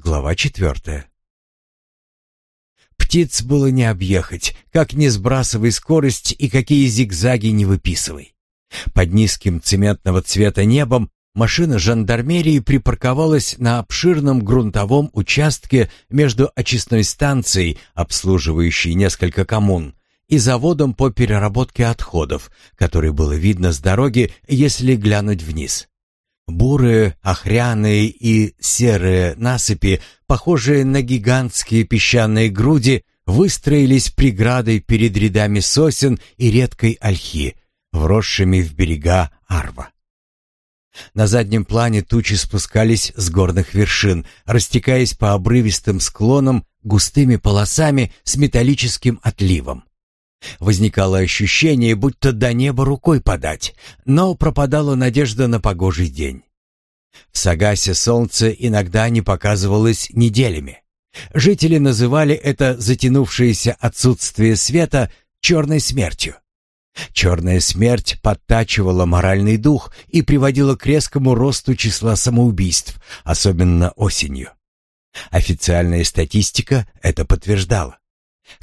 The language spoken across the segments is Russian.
Глава четвертая. Птиц было не объехать, как не сбрасывай скорость и какие зигзаги не выписывай. Под низким цементного цвета небом машина жандармерии припарковалась на обширном грунтовом участке между очистной станцией, обслуживающей несколько коммун, и заводом по переработке отходов, который было видно с дороги, если глянуть вниз. Бурые, охряные и серые насыпи, похожие на гигантские песчаные груди, выстроились преградой перед рядами сосен и редкой ольхи, вросшими в берега Арва. На заднем плане тучи спускались с горных вершин, растекаясь по обрывистым склонам густыми полосами с металлическим отливом. Возникало ощущение, будто до неба рукой подать, но пропадала надежда на погожий день. В Сагасе солнце иногда не показывалось неделями. Жители называли это затянувшееся отсутствие света черной смертью. Черная смерть подтачивала моральный дух и приводила к резкому росту числа самоубийств, особенно осенью. Официальная статистика это подтверждала.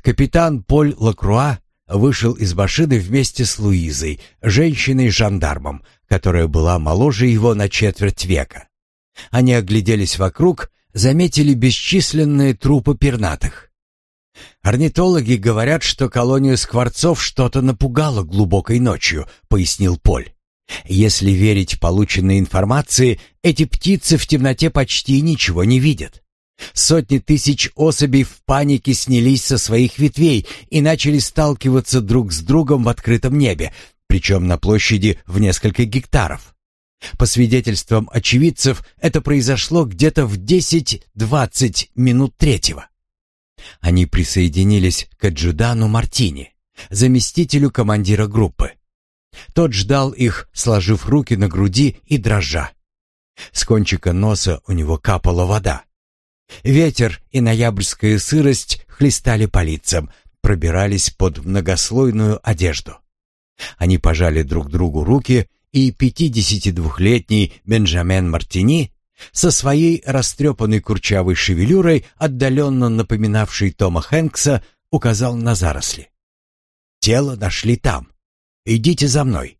Капитан Поль Лакруа вышел из машины вместе с Луизой, женщиной-жандармом, которая была моложе его на четверть века. Они огляделись вокруг, заметили бесчисленные трупы пернатых. «Орнитологи говорят, что колонию скворцов что-то напугало глубокой ночью», — пояснил Поль. «Если верить полученной информации, эти птицы в темноте почти ничего не видят. Сотни тысяч особей в панике снялись со своих ветвей и начали сталкиваться друг с другом в открытом небе, причем на площади в несколько гектаров. По свидетельствам очевидцев, это произошло где-то в 10-20 минут третьего. Они присоединились к Джудану Мартини, заместителю командира группы. Тот ждал их, сложив руки на груди и дрожа. С кончика носа у него капала вода. Ветер и ноябрьская сырость хлестали по лицам, пробирались под многослойную одежду. Они пожали друг другу руки, и 52-летний Бенджамен Мартини со своей растрепанной курчавой шевелюрой, отдаленно напоминавшей Тома Хэнкса, указал на заросли. «Тело нашли там. Идите за мной».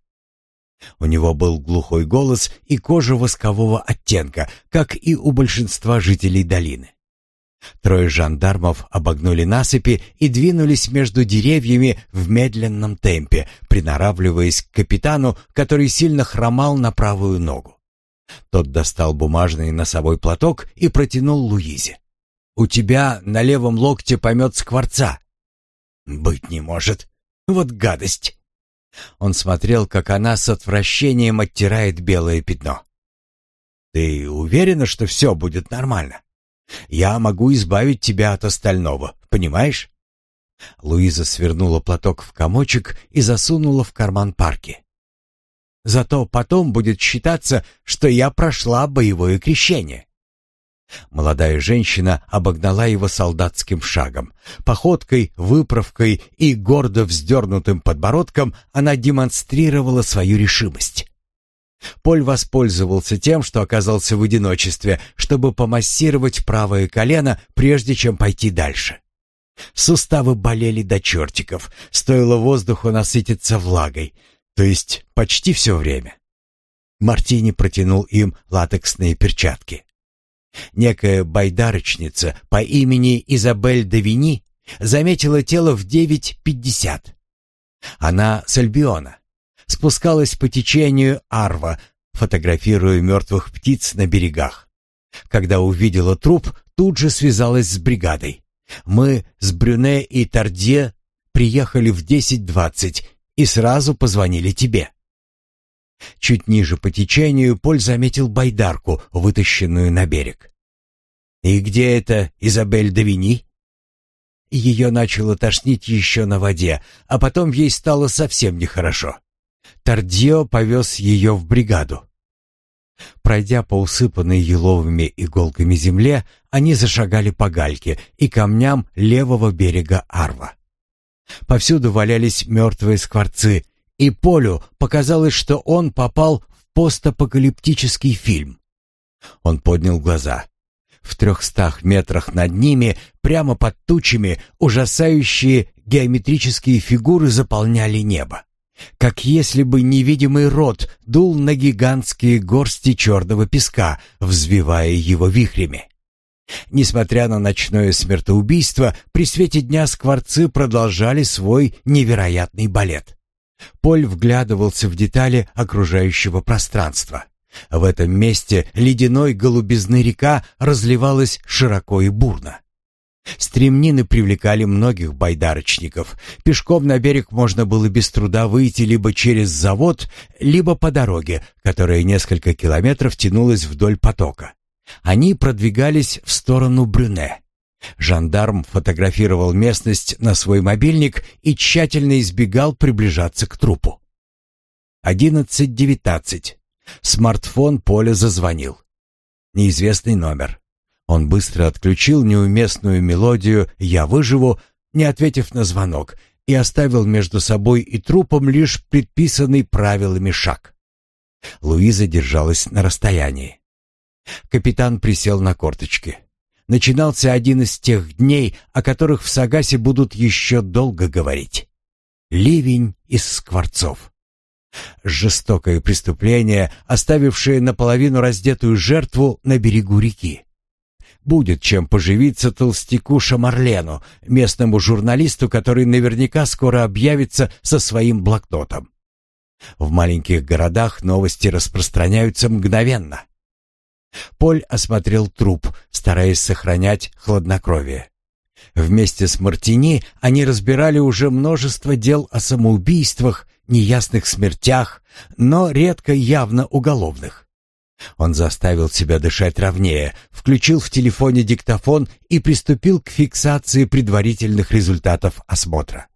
У него был глухой голос и кожа воскового оттенка, как и у большинства жителей долины. Трое жандармов обогнули насыпи и двинулись между деревьями в медленном темпе, приноравливаясь к капитану, который сильно хромал на правую ногу. Тот достал бумажный носовой платок и протянул Луизе. «У тебя на левом локте помет скворца». «Быть не может. Вот гадость!» Он смотрел, как она с отвращением оттирает белое пятно. «Ты уверена, что все будет нормально? Я могу избавить тебя от остального, понимаешь?» Луиза свернула платок в комочек и засунула в карман парки. «Зато потом будет считаться, что я прошла боевое крещение». Молодая женщина обогнала его солдатским шагом. Походкой, выправкой и гордо вздернутым подбородком она демонстрировала свою решимость. Поль воспользовался тем, что оказался в одиночестве, чтобы помассировать правое колено, прежде чем пойти дальше. Суставы болели до чертиков, стоило воздуху насытиться влагой, то есть почти все время. Мартини протянул им латексные перчатки. Некая байдарочница по имени Изабель Давини заметила тело в 9.50. Она с Альбиона. Спускалась по течению Арва, фотографируя мертвых птиц на берегах. Когда увидела труп, тут же связалась с бригадой. Мы с Брюне и Тардье приехали в 10.20 и сразу позвонили тебе. Чуть ниже по течению Поль заметил байдарку, вытащенную на берег. И где это Изабель Давини? Ее начало тошнить еще на воде, а потом ей стало совсем нехорошо. Тардио повез ее в бригаду. Пройдя по усыпанной еловыми иголками земле, они зашагали по гальке и камням левого берега Арва. Повсюду валялись мертвые скворцы, и Полю показалось, что он попал в постапокалиптический фильм. Он поднял глаза. В трехстах метрах над ними, прямо под тучами, ужасающие геометрические фигуры заполняли небо. Как если бы невидимый рот дул на гигантские горсти черного песка, взвивая его вихрями. Несмотря на ночное смертоубийство, при свете дня скворцы продолжали свой невероятный балет. Поль вглядывался в детали окружающего пространства. В этом месте ледяной голубизны река разливалась широко и бурно. Стремнины привлекали многих байдарочников. Пешком на берег можно было без труда выйти либо через завод, либо по дороге, которая несколько километров тянулась вдоль потока. Они продвигались в сторону Брюне. Жандарм фотографировал местность на свой мобильник и тщательно избегал приближаться к трупу. «Одиннадцать девятнадцать. Смартфон Поля зазвонил. Неизвестный номер. Он быстро отключил неуместную мелодию «Я выживу», не ответив на звонок, и оставил между собой и трупом лишь предписанный правилами шаг. Луиза держалась на расстоянии. Капитан присел на корточки. Начинался один из тех дней, о которых в Сагасе будут еще долго говорить. Ливень из скворцов. Жестокое преступление, оставившее наполовину раздетую жертву на берегу реки. Будет чем поживиться толстяку Шамарлену, местному журналисту, который наверняка скоро объявится со своим блокнотом. В маленьких городах новости распространяются мгновенно. Поль осмотрел труп, стараясь сохранять хладнокровие. Вместе с Мартини они разбирали уже множество дел о самоубийствах неясных смертях, но редко явно уголовных. Он заставил себя дышать ровнее, включил в телефоне диктофон и приступил к фиксации предварительных результатов осмотра.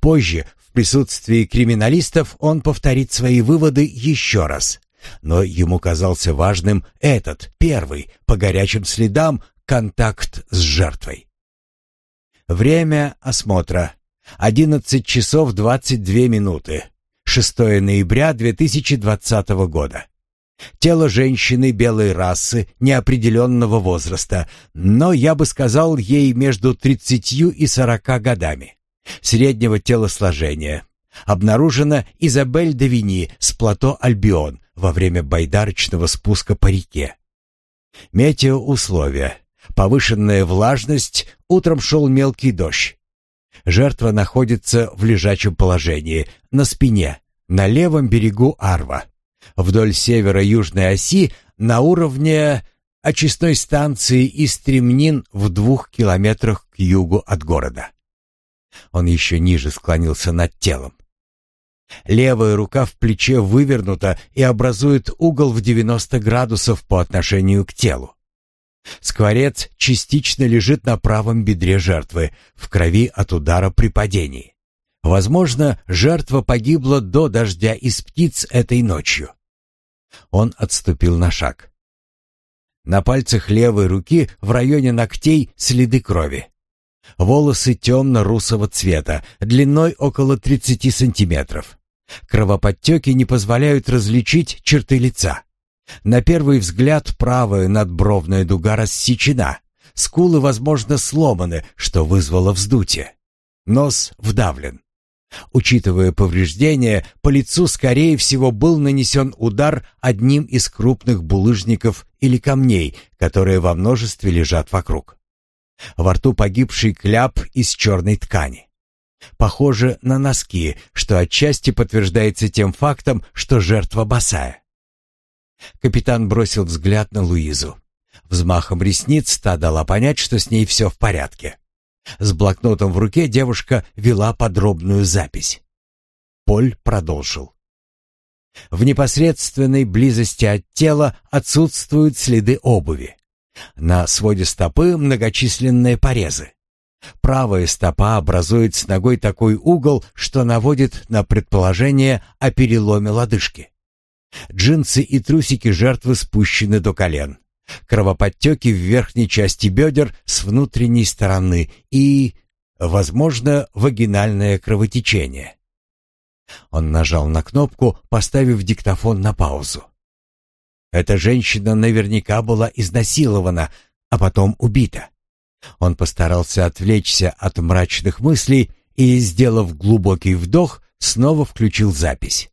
Позже, в присутствии криминалистов, он повторит свои выводы еще раз. Но ему казался важным этот, первый, по горячим следам, контакт с жертвой. Время осмотра 11 часов 22 минуты. 6 ноября 2020 года. Тело женщины белой расы, неопределенного возраста, но я бы сказал ей между 30 и 40 годами. Среднего телосложения. Обнаружена Изабель Давини с плато Альбион во время байдарочного спуска по реке. Метеоусловия. Повышенная влажность, утром шел мелкий дождь. Жертва находится в лежачем положении, на спине, на левом берегу Арва. Вдоль северо-южной оси на уровне очистной станции и стремнин в двух километрах к югу от города. Он еще ниже склонился над телом. Левая рука в плече вывернута и образует угол в 90 градусов по отношению к телу. Скворец частично лежит на правом бедре жертвы, в крови от удара при падении. Возможно, жертва погибла до дождя из птиц этой ночью. Он отступил на шаг. На пальцах левой руки в районе ногтей следы крови. Волосы темно-русого цвета, длиной около 30 сантиметров. Кровоподтеки не позволяют различить черты лица. На первый взгляд правая надбровная дуга рассечена, скулы, возможно, сломаны, что вызвало вздутие. Нос вдавлен. Учитывая повреждения, по лицу, скорее всего, был нанесен удар одним из крупных булыжников или камней, которые во множестве лежат вокруг. Во рту погибший кляп из черной ткани. Похоже на носки, что отчасти подтверждается тем фактом, что жертва босая. Капитан бросил взгляд на Луизу. Взмахом ресниц та дала понять, что с ней все в порядке. С блокнотом в руке девушка вела подробную запись. Поль продолжил. В непосредственной близости от тела отсутствуют следы обуви. На своде стопы многочисленные порезы. Правая стопа образует с ногой такой угол, что наводит на предположение о переломе лодыжки. Джинсы и трусики жертвы спущены до колен. Кровоподтеки в верхней части бедер с внутренней стороны и, возможно, вагинальное кровотечение. Он нажал на кнопку, поставив диктофон на паузу. Эта женщина наверняка была изнасилована, а потом убита. Он постарался отвлечься от мрачных мыслей и, сделав глубокий вдох, снова включил запись.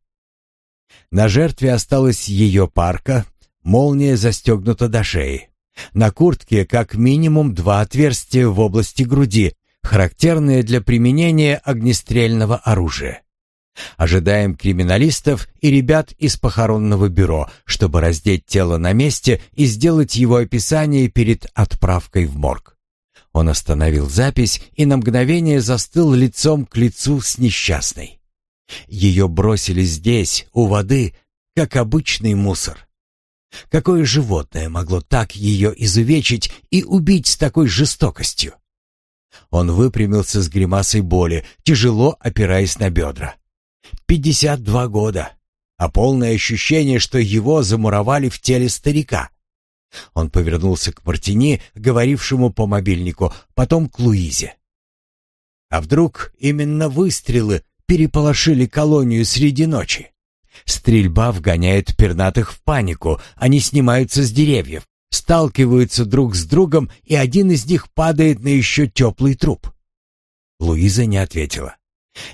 На жертве осталась ее парка, молния застегнута до шеи. На куртке как минимум два отверстия в области груди, характерные для применения огнестрельного оружия. Ожидаем криминалистов и ребят из похоронного бюро, чтобы раздеть тело на месте и сделать его описание перед отправкой в морг. Он остановил запись и на мгновение застыл лицом к лицу с несчастной. Ее бросили здесь, у воды, как обычный мусор. Какое животное могло так ее изувечить и убить с такой жестокостью? Он выпрямился с гримасой боли, тяжело опираясь на бедра. «Пятьдесят два года, а полное ощущение, что его замуровали в теле старика». Он повернулся к Мартини, говорившему по мобильнику, потом к Луизе. «А вдруг именно выстрелы переполошили колонию среди ночи. Стрельба вгоняет пернатых в панику, они снимаются с деревьев, сталкиваются друг с другом, и один из них падает на еще теплый труп. Луиза не ответила.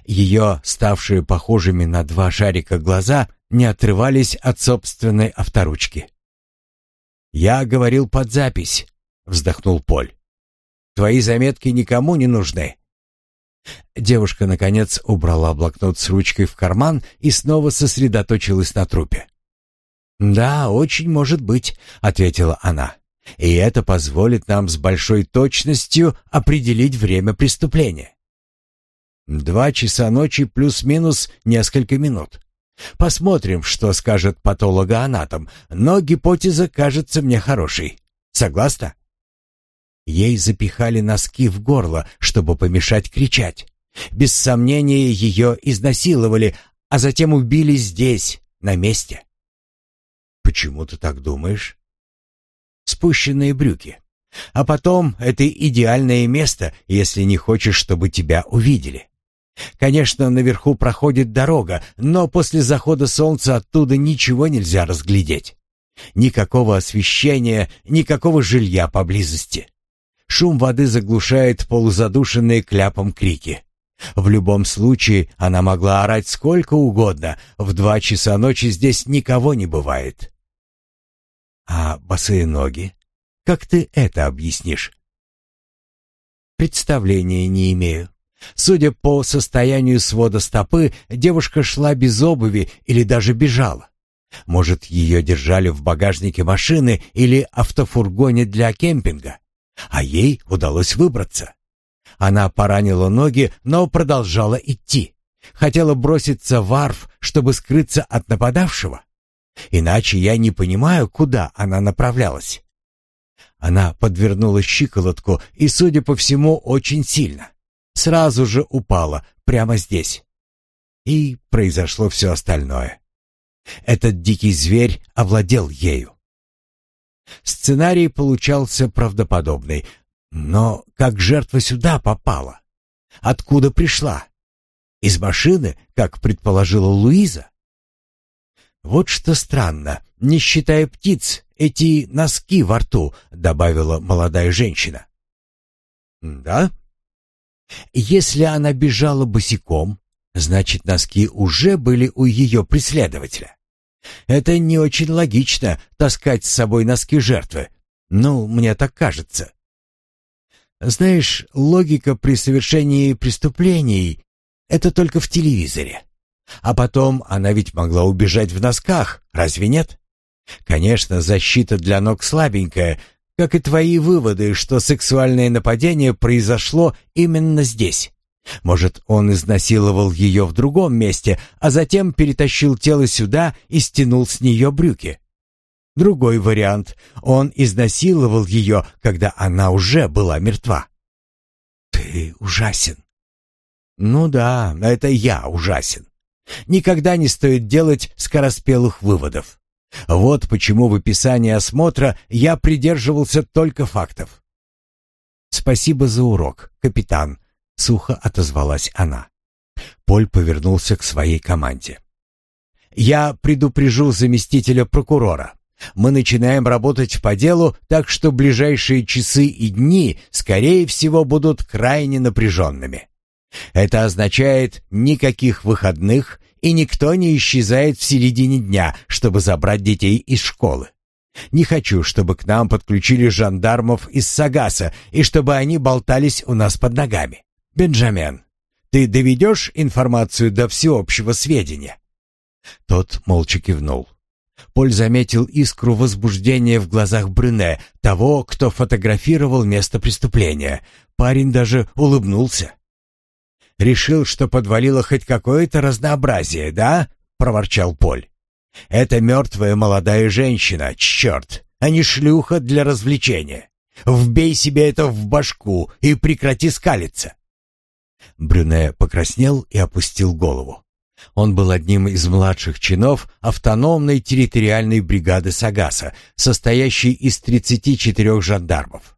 Ее, ставшие похожими на два шарика глаза, не отрывались от собственной авторучки. «Я говорил под запись», — вздохнул Поль. «Твои заметки никому не нужны. Девушка, наконец, убрала блокнот с ручкой в карман и снова сосредоточилась на трупе. «Да, очень может быть», — ответила она. «И это позволит нам с большой точностью определить время преступления». «Два часа ночи плюс-минус несколько минут. Посмотрим, что скажет патологоанатом, но гипотеза кажется мне хорошей. Согласна?» Ей запихали носки в горло, чтобы помешать кричать. Без сомнения, ее изнасиловали, а затем убили здесь, на месте. Почему ты так думаешь? Спущенные брюки. А потом это идеальное место, если не хочешь, чтобы тебя увидели. Конечно, наверху проходит дорога, но после захода солнца оттуда ничего нельзя разглядеть. Никакого освещения, никакого жилья поблизости. Шум воды заглушает полузадушенные кляпом крики. В любом случае, она могла орать сколько угодно. В два часа ночи здесь никого не бывает. А босые ноги? Как ты это объяснишь? Представления не имею. Судя по состоянию свода стопы, девушка шла без обуви или даже бежала. Может, ее держали в багажнике машины или автофургоне для кемпинга? а ей удалось выбраться. Она поранила ноги, но продолжала идти. Хотела броситься в арф, чтобы скрыться от нападавшего. Иначе я не понимаю, куда она направлялась. Она подвернула щиколотку и, судя по всему, очень сильно. Сразу же упала, прямо здесь. И произошло все остальное. Этот дикий зверь овладел ею. Сценарий получался правдоподобный, но как жертва сюда попала? Откуда пришла? Из машины, как предположила Луиза? Вот что странно, не считая птиц, эти носки во рту, добавила молодая женщина. Да? Если она бежала босиком, значит, носки уже были у ее преследователя. Это не очень логично таскать с собой носки жертвы. Ну, мне так кажется. Знаешь, логика при совершении преступлений это только в телевизоре. А потом она ведь могла убежать в носках, разве нет? Конечно, защита для ног слабенькая, как и твои выводы, что сексуальное нападение произошло именно здесь. Может, он изнасиловал ее в другом месте, а затем перетащил тело сюда и стянул с нее брюки. Другой вариант. Он изнасиловал ее, когда она уже была мертва. Ты ужасен. Ну да, это я ужасен. Никогда не стоит делать скороспелых выводов. Вот почему в описании осмотра я придерживался только фактов. Спасибо за урок, капитан, — сухо отозвалась она. Поль повернулся к своей команде. «Я предупрежу заместителя прокурора. Мы начинаем работать по делу, так что ближайшие часы и дни, скорее всего, будут крайне напряженными. Это означает никаких выходных, и никто не исчезает в середине дня, чтобы забрать детей из школы. Не хочу, чтобы к нам подключили жандармов из Сагаса и чтобы они болтались у нас под ногами. Бенджамен, ты доведешь информацию до всеобщего сведения?» Тот молча кивнул. Поль заметил искру возбуждения в глазах Брюне, того, кто фотографировал место преступления. Парень даже улыбнулся. «Решил, что подвалило хоть какое-то разнообразие, да?» — проворчал Поль. «Это мертвая молодая женщина, черт, а не шлюха для развлечения. Вбей себе это в башку и прекрати скалиться». Брюне покраснел и опустил голову. Он был одним из младших чинов автономной территориальной бригады Сагаса, состоящей из 34 жандармов,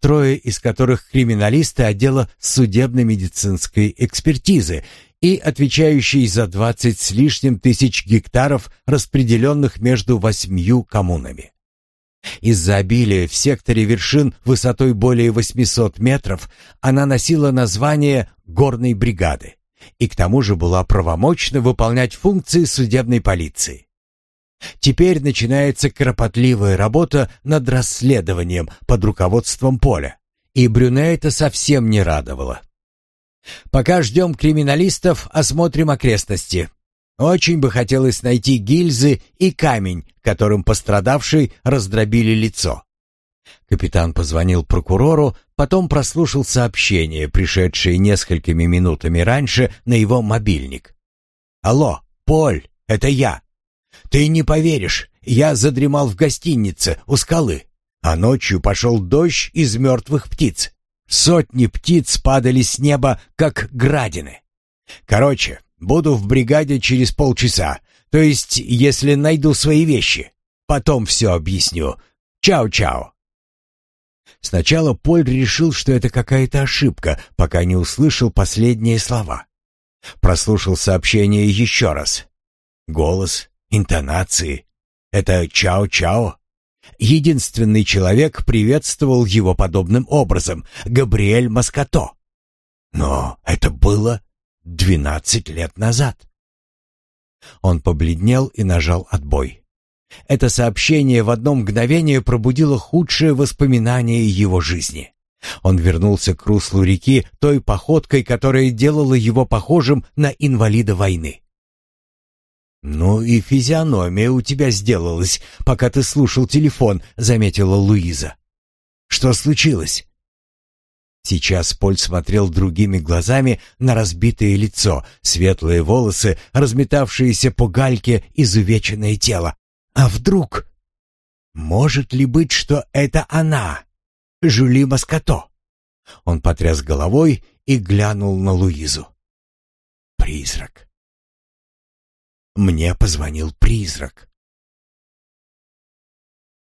трое из которых криминалисты отдела судебно-медицинской экспертизы и отвечающие за 20 с лишним тысяч гектаров, распределенных между восьмью коммунами. Из-за обилия в секторе вершин высотой более 800 метров она носила название «горной бригады» и к тому же была правомочна выполнять функции судебной полиции. Теперь начинается кропотливая работа над расследованием под руководством Поля, и Брюне это совсем не радовало. «Пока ждем криминалистов, осмотрим окрестности», очень бы хотелось найти гильзы и камень, которым пострадавший раздробили лицо. Капитан позвонил прокурору, потом прослушал сообщение, пришедшее несколькими минутами раньше на его мобильник. «Алло, Поль, это я. Ты не поверишь, я задремал в гостинице у скалы, а ночью пошел дождь из мертвых птиц. Сотни птиц падали с неба, как градины. Короче, Буду в бригаде через полчаса. То есть, если найду свои вещи. Потом все объясню. Чао-чао. Сначала Поль решил, что это какая-то ошибка, пока не услышал последние слова. Прослушал сообщение еще раз. Голос, интонации. Это «чао-чао». Единственный человек приветствовал его подобным образом — Габриэль Маскато. Но это было Двенадцать лет назад. Он побледнел и нажал отбой. Это сообщение в одно мгновение пробудило худшие воспоминания его жизни. Он вернулся к руслу реки той походкой, которая делала его похожим на инвалида войны. «Ну и физиономия у тебя сделалась, пока ты слушал телефон», — заметила Луиза. «Что случилось?» Сейчас Поль смотрел другими глазами на разбитое лицо, светлые волосы, разметавшиеся по гальке изувеченное тело. А вдруг? Может ли быть, что это она, Жюли Маскато? Он потряс головой и глянул на Луизу. Призрак. Мне позвонил призрак.